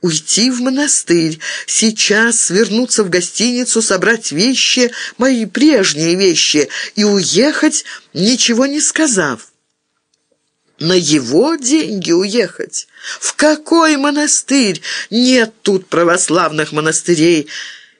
уйти в монастырь, сейчас вернуться в гостиницу, собрать вещи, мои прежние вещи, и уехать, ничего не сказав. На его деньги уехать? В какой монастырь? Нет тут православных монастырей.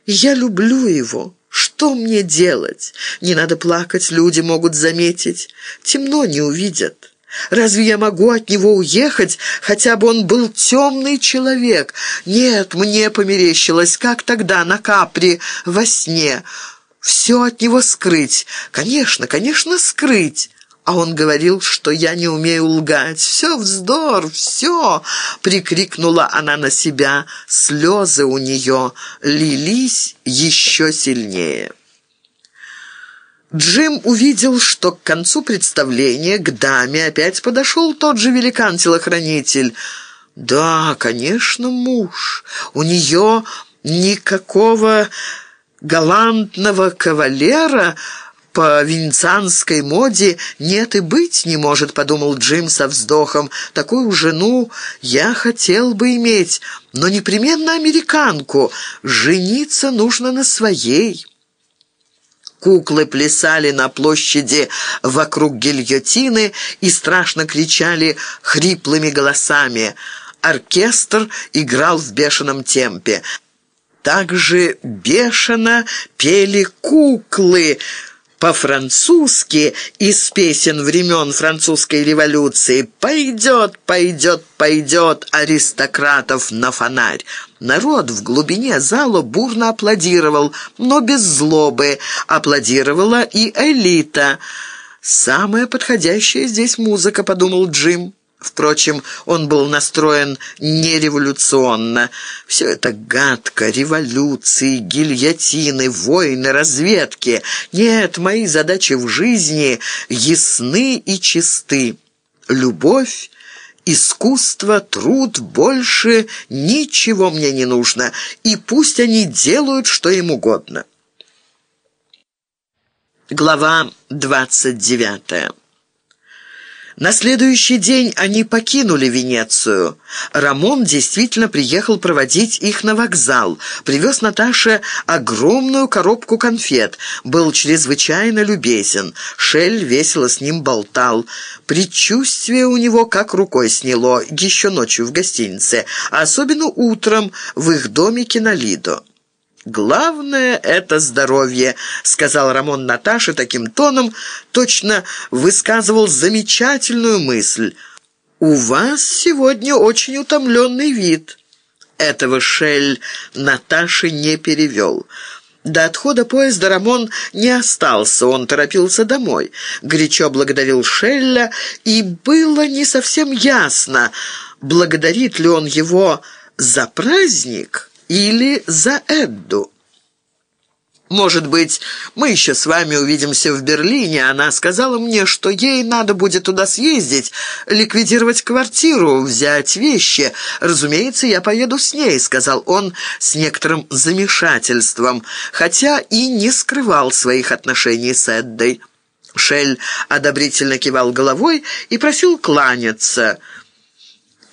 Я люблю его. Что мне делать? Не надо плакать, люди могут заметить. Темно не увидят. Разве я могу от него уехать, хотя бы он был темный человек? Нет, мне померещилось, как тогда на капре во сне. Все от него скрыть. Конечно, конечно, скрыть. А он говорил, что я не умею лгать. «Все вздор, все!» — прикрикнула она на себя. Слезы у нее лились еще сильнее. Джим увидел, что к концу представления к даме опять подошел тот же великан-телохранитель. «Да, конечно, муж. У нее никакого галантного кавалера...» по венецианской моде нет и быть не может», — подумал Джим со вздохом. «Такую жену я хотел бы иметь, но непременно американку. Жениться нужно на своей». Куклы плясали на площади вокруг гильотины и страшно кричали хриплыми голосами. Оркестр играл в бешеном темпе. Также бешено пели куклы — по-французски из песен времен французской революции «Пойдет, пойдет, пойдет аристократов на фонарь». Народ в глубине зала бурно аплодировал, но без злобы. Аплодировала и элита. «Самая подходящая здесь музыка», — подумал Джим. Впрочем, он был настроен нереволюционно. Все это гадко, революции, гильотины, войны, разведки. Нет, мои задачи в жизни ясны и чисты. Любовь, искусство, труд, больше ничего мне не нужно. И пусть они делают, что им угодно. Глава двадцать девятая на следующий день они покинули Венецию. Рамон действительно приехал проводить их на вокзал. Привез Наташе огромную коробку конфет. Был чрезвычайно любезен. Шель весело с ним болтал. Предчувствие у него как рукой сняло, еще ночью в гостинице, а особенно утром в их домике на Лидо. «Главное — это здоровье», — сказал Рамон Наташе таким тоном, точно высказывал замечательную мысль. «У вас сегодня очень утомленный вид». Этого Шель Наташи не перевел. До отхода поезда Рамон не остался, он торопился домой. Горячо благодарил Шелля, и было не совсем ясно, благодарит ли он его за праздник или за Эдду. Может быть, мы еще с вами увидимся в Берлине. Она сказала мне, что ей надо будет туда съездить, ликвидировать квартиру, взять вещи. Разумеется, я поеду с ней», — сказал он с некоторым замешательством, хотя и не скрывал своих отношений с Эддой. Шель одобрительно кивал головой и просил кланяться —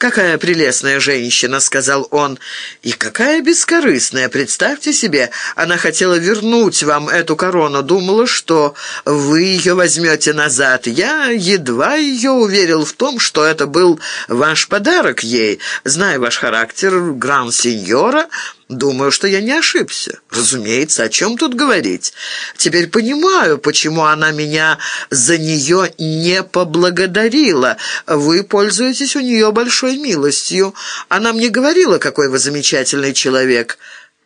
«Какая прелестная женщина», — сказал он, — «и какая бескорыстная. Представьте себе, она хотела вернуть вам эту корону, думала, что вы ее возьмете назад. Я едва ее уверил в том, что это был ваш подарок ей. Зная ваш характер гран-сеньора, Думаю, что я не ошибся. Разумеется, о чем тут говорить? Теперь понимаю, почему она меня за нее не поблагодарила. Вы пользуетесь у нее большой милостью. Она мне говорила, какой вы замечательный человек».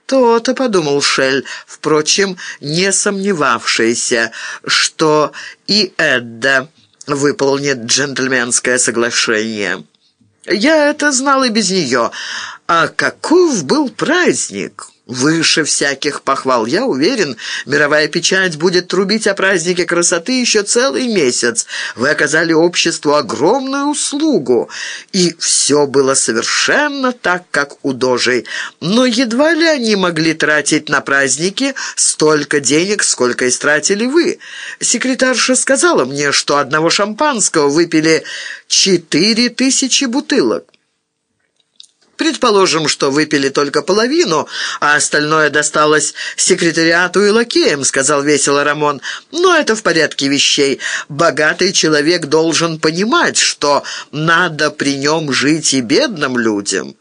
«То-то», — подумал Шель, впрочем, не сомневавшийся, что и Эдда выполнит джентльменское соглашение. «Я это знал и без нее. А каков был праздник! Выше всяких похвал. Я уверен, мировая печать будет трубить о празднике красоты еще целый месяц. Вы оказали обществу огромную услугу. И все было совершенно так, как у Дожей. Но едва ли они могли тратить на праздники столько денег, сколько истратили вы. Секретарша сказала мне, что одного шампанского выпили четыре тысячи бутылок. Предположим, что выпили только половину, а остальное досталось секретариату и лакеям», — сказал весело Рамон. «Но это в порядке вещей. Богатый человек должен понимать, что надо при нем жить и бедным людям».